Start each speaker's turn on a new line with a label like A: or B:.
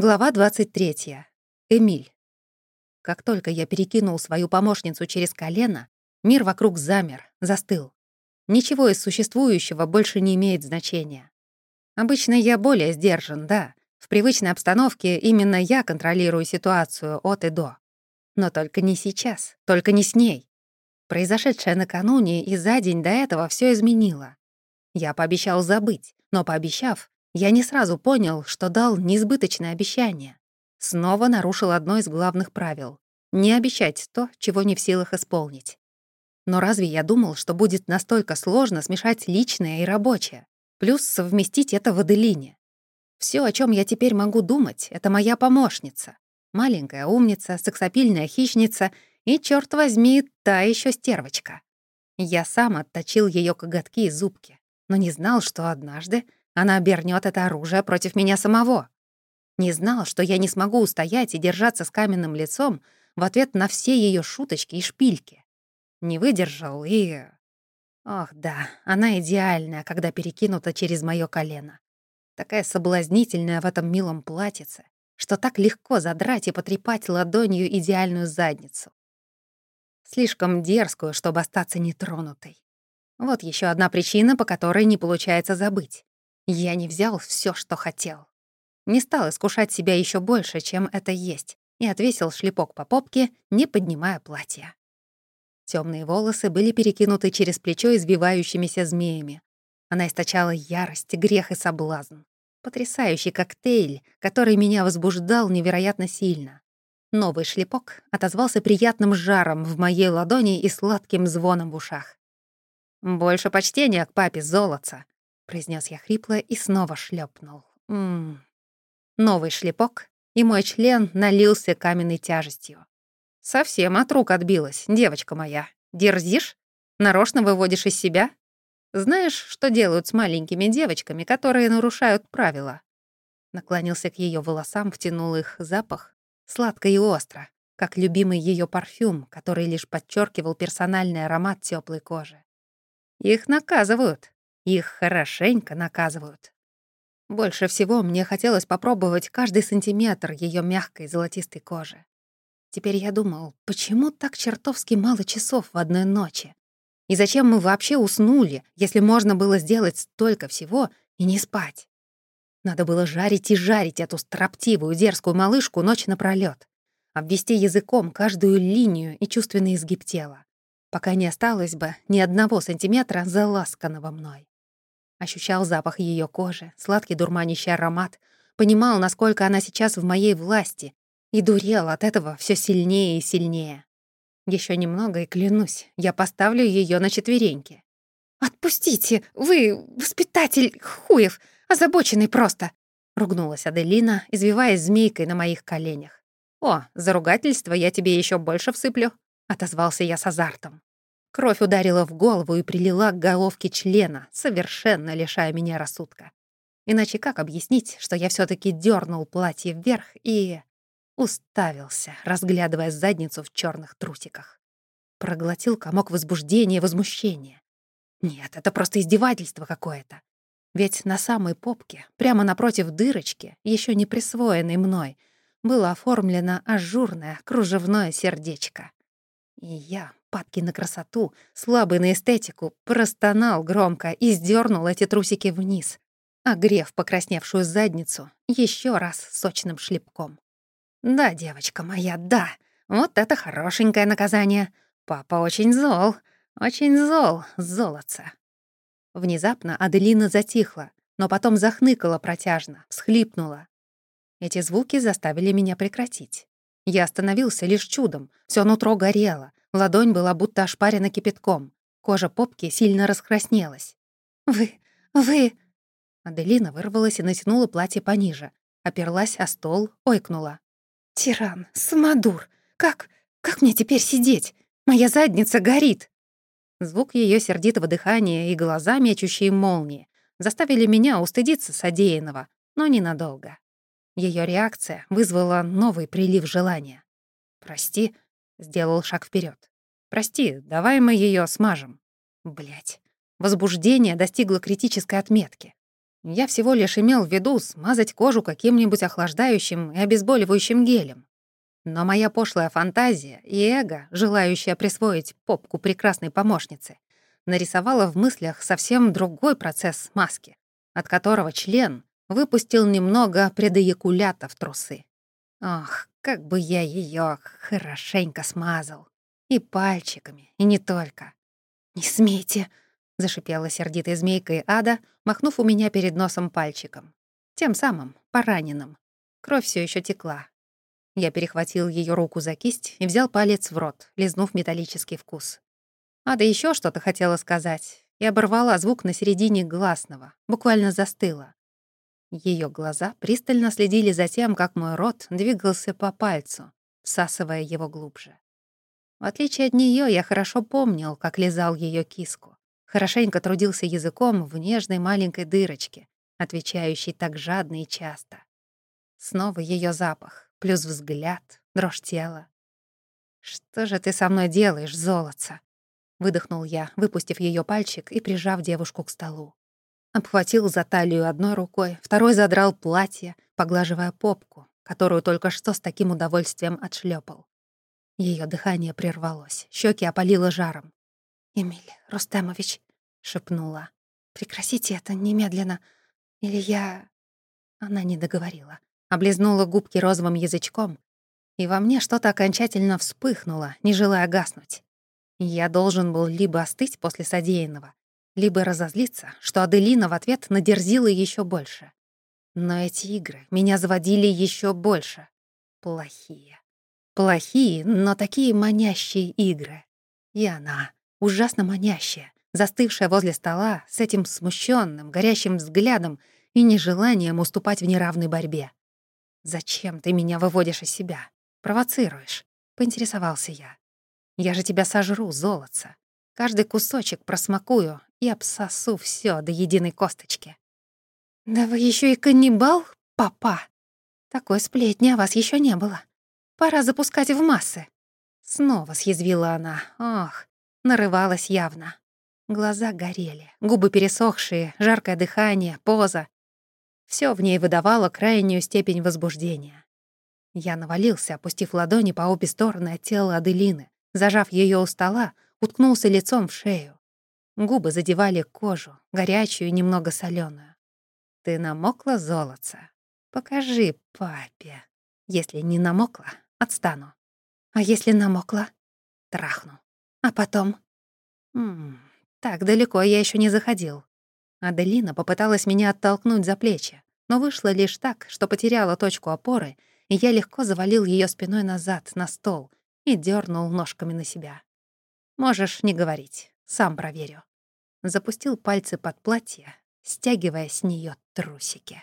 A: Глава 23. Эмиль. Как только я перекинул свою помощницу через колено, мир вокруг замер, застыл. Ничего из существующего больше не имеет значения. Обычно я более сдержан, да. В привычной обстановке именно я контролирую ситуацию от и до. Но только не сейчас, только не с ней. Произошедшее накануне и за день до этого все изменило. Я пообещал забыть, но пообещав, я не сразу понял, что дал несбыточное обещание. Снова нарушил одно из главных правил — не обещать то, чего не в силах исполнить. Но разве я думал, что будет настолько сложно смешать личное и рабочее, плюс совместить это в Аделине? Все, о чем я теперь могу думать, — это моя помощница. Маленькая умница, сексапильная хищница и, черт возьми, та еще стервочка. Я сам отточил ее коготки и зубки, но не знал, что однажды она обернёт это оружие против меня самого. Не знал, что я не смогу устоять и держаться с каменным лицом в ответ на все её шуточки и шпильки. Не выдержал и... Ох, да, она идеальная, когда перекинута через моё колено. Такая соблазнительная в этом милом платьице, что так легко задрать и потрепать ладонью идеальную задницу. Слишком дерзкую, чтобы остаться нетронутой. Вот ещё одна причина, по которой не получается забыть. Я не взял все, что хотел. Не стал искушать себя еще больше, чем это есть, и отвесил шлепок по попке, не поднимая платья. Темные волосы были перекинуты через плечо извивающимися змеями. Она источала ярость, грех и соблазн. Потрясающий коктейль, который меня возбуждал невероятно сильно. Новый шлепок отозвался приятным жаром в моей ладони и сладким звоном в ушах. «Больше почтения к папе золотца», произнес я хрипло и снова шлепнул. Ммм. Новый шлепок, и мой член налился каменной тяжестью. Совсем от рук отбилась, девочка моя. Дерзишь? Нарочно выводишь из себя? Знаешь, что делают с маленькими девочками, которые нарушают правила? Наклонился к ее волосам, втянул их запах, сладко и остро, как любимый ее парфюм, который лишь подчеркивал персональный аромат теплой кожи. Их наказывают, их хорошенько наказывают. Больше всего мне хотелось попробовать каждый сантиметр ее мягкой золотистой кожи. Теперь я думал, почему так чертовски мало часов в одной ночи? И зачем мы вообще уснули, если можно было сделать столько всего и не спать? Надо было жарить и жарить эту строптивую, дерзкую малышку ночь напролёт, обвести языком каждую линию и чувственный изгиб тела, пока не осталось бы ни одного сантиметра заласканного мной. Ощущал запах ее кожи, сладкий дурманящий аромат, понимал, насколько она сейчас в моей власти, и дурел от этого все сильнее и сильнее. Еще немного, и клянусь, я поставлю ее на четвереньки. «Отпустите! Вы воспитатель хуев, озабоченный просто!» — ругнулась Аделина, извиваясь змейкой на моих коленях. «О, за ругательство я тебе еще больше всыплю», — отозвался я с азартом. Кровь ударила в голову и прилила к головке члена, совершенно лишая меня рассудка. Иначе как объяснить, что я все таки дернул платье вверх и... уставился, разглядывая задницу в черных трусиках. Проглотил комок возбуждения и возмущения. Нет, это просто издевательство какое-то. Ведь на самой попке, прямо напротив дырочки, еще не присвоенной мной, было оформлено ажурное кружевное сердечко. И я, падкий на красоту, слабый на эстетику, простонал громко и сдернул эти трусики вниз, огрев покрасневшую задницу еще раз сочным шлепком. «Да, девочка моя, да, вот это хорошенькое наказание. Папа очень зол, очень зол, золотце». Внезапно Аделина затихла, но потом захныкала протяжно, всхлипнула. Эти звуки заставили меня прекратить. Я остановился лишь чудом, все нутро горело, ладонь была будто ошпарена кипятком, кожа попки сильно раскраснелась. «Вы... вы...» Аделина вырвалась и натянула платье пониже, оперлась о стол, ойкнула. «Тиран, самодур! Как... как мне теперь сидеть? Моя задница горит!» Звук ее сердитого дыхания и глаза, мечущие молнии, заставили меня устыдиться содеянного, но ненадолго. Ее реакция вызвала новый прилив желания. «Прости», — сделал шаг вперед. «Прости, давай мы ее смажем». Блять. Возбуждение достигло критической отметки. Я всего лишь имел в виду смазать кожу каким-нибудь охлаждающим и обезболивающим гелем. Но моя пошлая фантазия и эго, желающая присвоить попку прекрасной помощницы, нарисовала в мыслях совсем другой процесс смазки, от которого член выпустил немного предоякулята в трусы. Ох, как бы я ее хорошенько смазал. И пальчиками, и не только. «Не смейте!» — зашипела сердитой змейкой ада, махнув у меня перед носом пальчиком. Тем самым, пораненным. Кровь все еще текла. Я перехватил ее руку за кисть и взял палец в рот, лизнув металлический вкус. Ада еще что-то хотела сказать и оборвала звук на середине гласного, буквально застыла. Ее глаза пристально следили за тем, как мой рот двигался по пальцу, всасывая его глубже. В отличие от нее, я хорошо помнил, как лизал ее киску. Хорошенько трудился языком в нежной маленькой дырочке, отвечающей так жадно и часто. Снова ее запах, плюс взгляд, дрожь тела. «Что же ты со мной делаешь, золотца?» — выдохнул я, выпустив ее пальчик и прижав девушку к столу. Обхватил за талию одной рукой, второй задрал платье, поглаживая попку, которую только что с таким удовольствием отшлепал. Ее дыхание прервалось, щеки опалило жаром. «Эмиль Рустемович», — шепнула, — «прекратите это немедленно, или я...» Она не договорила, облизнула губки розовым язычком, и во мне что-то окончательно вспыхнуло, не желая гаснуть. Я должен был либо остыть после содеянного, либо разозлиться, что Аделина в ответ надерзила еще больше. Но эти игры меня заводили еще больше. Плохие. Плохие, но такие манящие игры. И она, ужасно манящая, застывшая возле стола с этим смущенным, горящим взглядом и нежеланием уступать в неравной борьбе. «Зачем ты меня выводишь из себя? Провоцируешь?» — поинтересовался я. «Я же тебя сожру, золотца. Каждый кусочек просмакую и обсосу все до единой косточки. «Да вы еще и каннибал, папа? Такой сплетни о вас еще не было. Пора запускать в массы». Снова съязвила она. Ох, нарывалась явно. Глаза горели, губы пересохшие, жаркое дыхание, поза. Все в ней выдавало крайнюю степень возбуждения. Я навалился, опустив ладони по обе стороны от тела Аделины, зажав ее у стола, уткнулся лицом в шею. Губы задевали кожу, горячую и немного соленую. «Ты намокла, золотца? Покажи папе. Если не намокла, отстану. А если намокла? Трахну. А потом? -м, так далеко я еще не заходил. Аделина попыталась меня оттолкнуть за плечи, но вышло лишь так, что потеряла точку опоры, и я легко завалил ее спиной назад, на стол, и дернул ножками на себя. Можешь не говорить, сам проверю. Запустил пальцы под платье, стягивая с нее трусики.